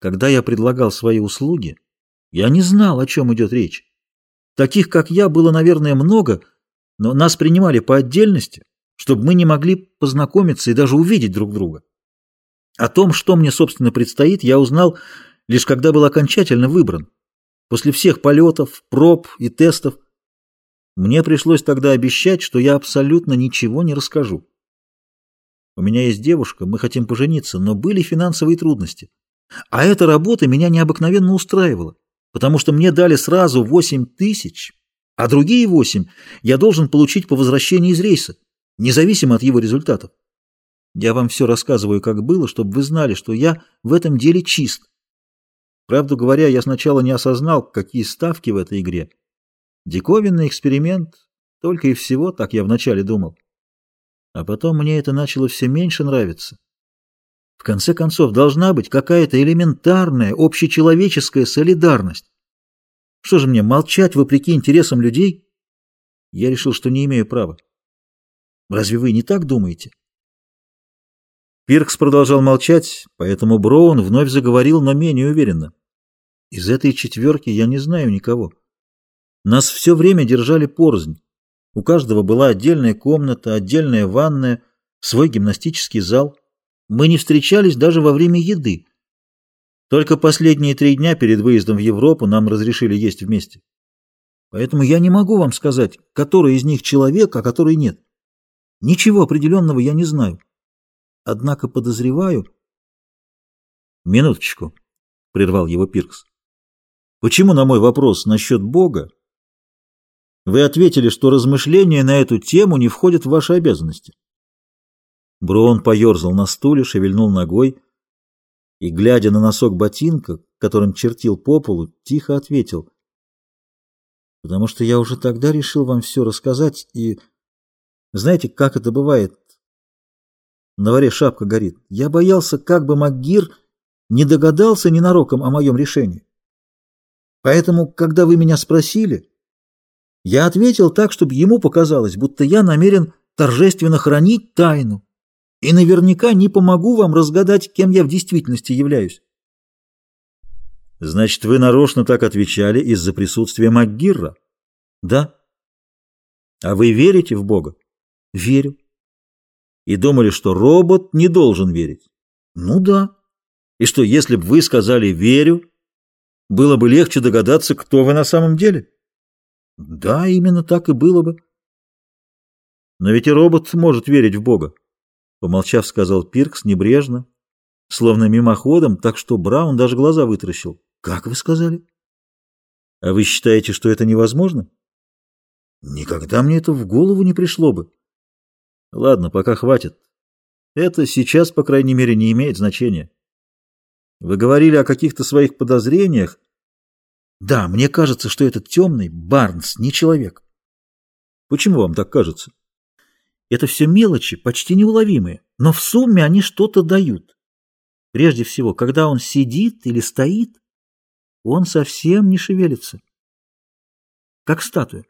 Когда я предлагал свои услуги, я не знал, о чем идет речь. Таких, как я, было, наверное, много, но нас принимали по отдельности, чтобы мы не могли познакомиться и даже увидеть друг друга. О том, что мне, собственно, предстоит, я узнал лишь когда был окончательно выбран. После всех полетов, проб и тестов мне пришлось тогда обещать, что я абсолютно ничего не расскажу. У меня есть девушка, мы хотим пожениться, но были финансовые трудности. А эта работа меня необыкновенно устраивала, потому что мне дали сразу 8 тысяч, а другие 8 я должен получить по возвращении из рейса, независимо от его результатов. Я вам все рассказываю, как было, чтобы вы знали, что я в этом деле чист. Правду говоря, я сначала не осознал, какие ставки в этой игре. Диковинный эксперимент, только и всего, так я вначале думал. А потом мне это начало все меньше нравиться. В конце концов, должна быть какая-то элементарная, общечеловеческая солидарность. Что же мне, молчать вопреки интересам людей? Я решил, что не имею права. Разве вы не так думаете? Пиркс продолжал молчать, поэтому Броун вновь заговорил, но менее уверенно. Из этой четверки я не знаю никого. Нас все время держали порознь. У каждого была отдельная комната, отдельная ванная, свой гимнастический зал. Мы не встречались даже во время еды. Только последние три дня перед выездом в Европу нам разрешили есть вместе. Поэтому я не могу вам сказать, который из них человек, а который нет. Ничего определенного я не знаю. Однако подозреваю... Минуточку, — прервал его Пиркс. Почему на мой вопрос насчет Бога вы ответили, что размышления на эту тему не входят в ваши обязанности? Броун поерзал на стуле, шевельнул ногой и, глядя на носок ботинка, которым чертил по полу, тихо ответил. «Потому что я уже тогда решил вам все рассказать, и... Знаете, как это бывает? На варе шапка горит. Я боялся, как бы МакГир не догадался ненароком о моем решении. Поэтому, когда вы меня спросили, я ответил так, чтобы ему показалось, будто я намерен торжественно хранить тайну и наверняка не помогу вам разгадать, кем я в действительности являюсь. Значит, вы нарочно так отвечали из-за присутствия МакГирра? Да. А вы верите в Бога? Верю. И думали, что робот не должен верить? Ну да. И что, если бы вы сказали «верю», было бы легче догадаться, кто вы на самом деле? Да, именно так и было бы. Но ведь и робот может верить в Бога. Помолчав, сказал Пиркс небрежно, словно мимоходом, так что Браун даже глаза вытаращил. Как вы сказали? А вы считаете, что это невозможно? Никогда мне это в голову не пришло бы. Ладно, пока хватит. Это сейчас, по крайней мере, не имеет значения. Вы говорили о каких-то своих подозрениях. Да, мне кажется, что этот темный Барнс не человек. Почему вам так кажется? Это все мелочи, почти неуловимые, но в сумме они что-то дают. Прежде всего, когда он сидит или стоит, он совсем не шевелится. Как статуя.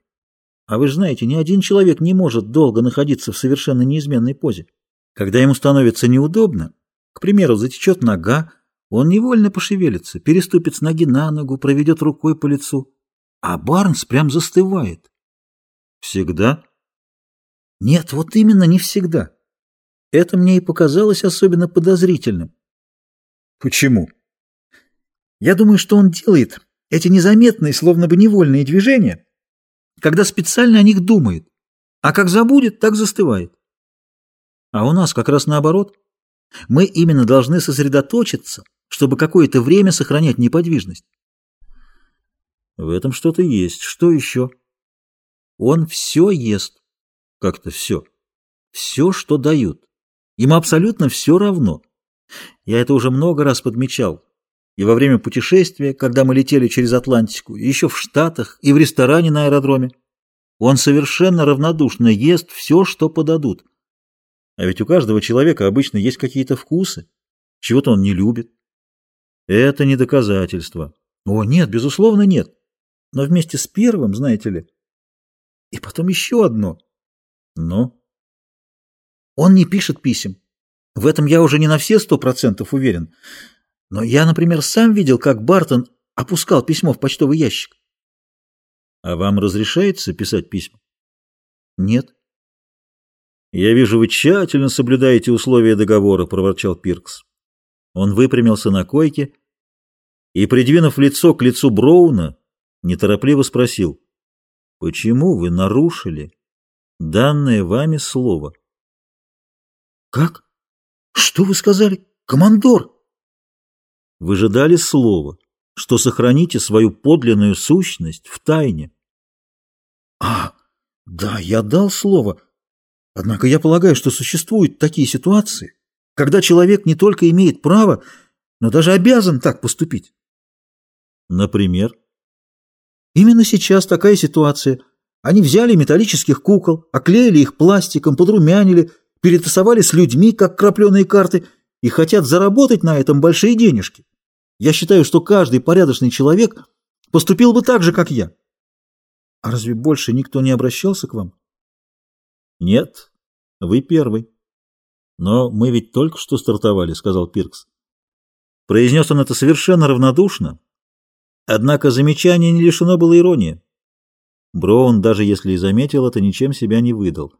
А вы же знаете, ни один человек не может долго находиться в совершенно неизменной позе. Когда ему становится неудобно, к примеру, затечет нога, он невольно пошевелится, переступит с ноги на ногу, проведет рукой по лицу. А Барнс прям застывает. Всегда? Нет, вот именно не всегда. Это мне и показалось особенно подозрительным. Почему? Я думаю, что он делает эти незаметные, словно бы невольные движения, когда специально о них думает, а как забудет, так застывает. А у нас как раз наоборот. Мы именно должны сосредоточиться, чтобы какое-то время сохранять неподвижность. В этом что-то есть. Что еще? Он все ест. Как-то все. Все, что дают. Ему абсолютно все равно. Я это уже много раз подмечал. И во время путешествия, когда мы летели через Атлантику, еще в Штатах, и в ресторане на аэродроме. Он совершенно равнодушно ест все, что подадут. А ведь у каждого человека обычно есть какие-то вкусы. Чего-то он не любит. Это не доказательство. О, нет, безусловно, нет. Но вместе с первым, знаете ли. И потом еще одно. Ну? Он не пишет писем. В этом я уже не на все сто процентов уверен. Но я, например, сам видел, как Бартон опускал письмо в почтовый ящик. А вам разрешается писать письма? Нет. Я вижу, вы тщательно соблюдаете условия договора, проворчал Пиркс. Он выпрямился на койке и, придвинув лицо к лицу Броуна, неторопливо спросил, «Почему вы нарушили данное вами слово?» «Как? Что вы сказали? Командор!» «Вы же дали слово, что сохраните свою подлинную сущность в тайне». «А, да, я дал слово. Однако я полагаю, что существуют такие ситуации, когда человек не только имеет право, но даже обязан так поступить». «Например?» Именно сейчас такая ситуация. Они взяли металлических кукол, оклеили их пластиком, подрумянили, перетасовали с людьми, как крапленые карты, и хотят заработать на этом большие денежки. Я считаю, что каждый порядочный человек поступил бы так же, как я. А разве больше никто не обращался к вам? Нет, вы первый. Но мы ведь только что стартовали, сказал Пиркс. Произнес он это совершенно равнодушно, Однако замечание не лишено было иронии. Броун, даже если и заметил это, ничем себя не выдал.